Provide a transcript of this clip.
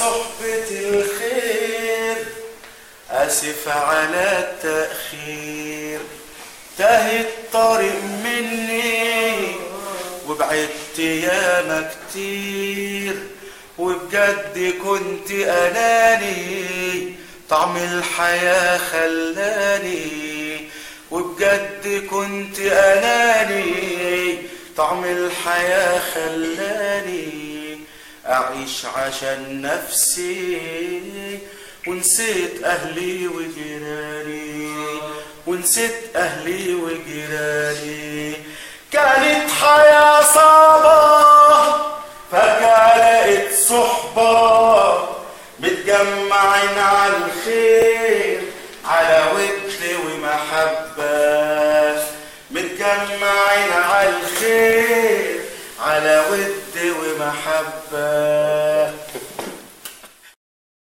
صحبة الخير آسف على التأخير. تاه الطريق مني وبعدت ياما كتير. وبجد كنت أناني طعم الحياة خلاني. وبجد كنت أناني طعم الحياة خلاني. أعيش عشان نفسي ونسيت أهلي وجيراني ونسيت أهلي وجيراني. كانت حياة صعبة فجأة لقيت صحبة. متجمعين على الخير على ود ومحبة. متجمعين على الخير على ود ومحبة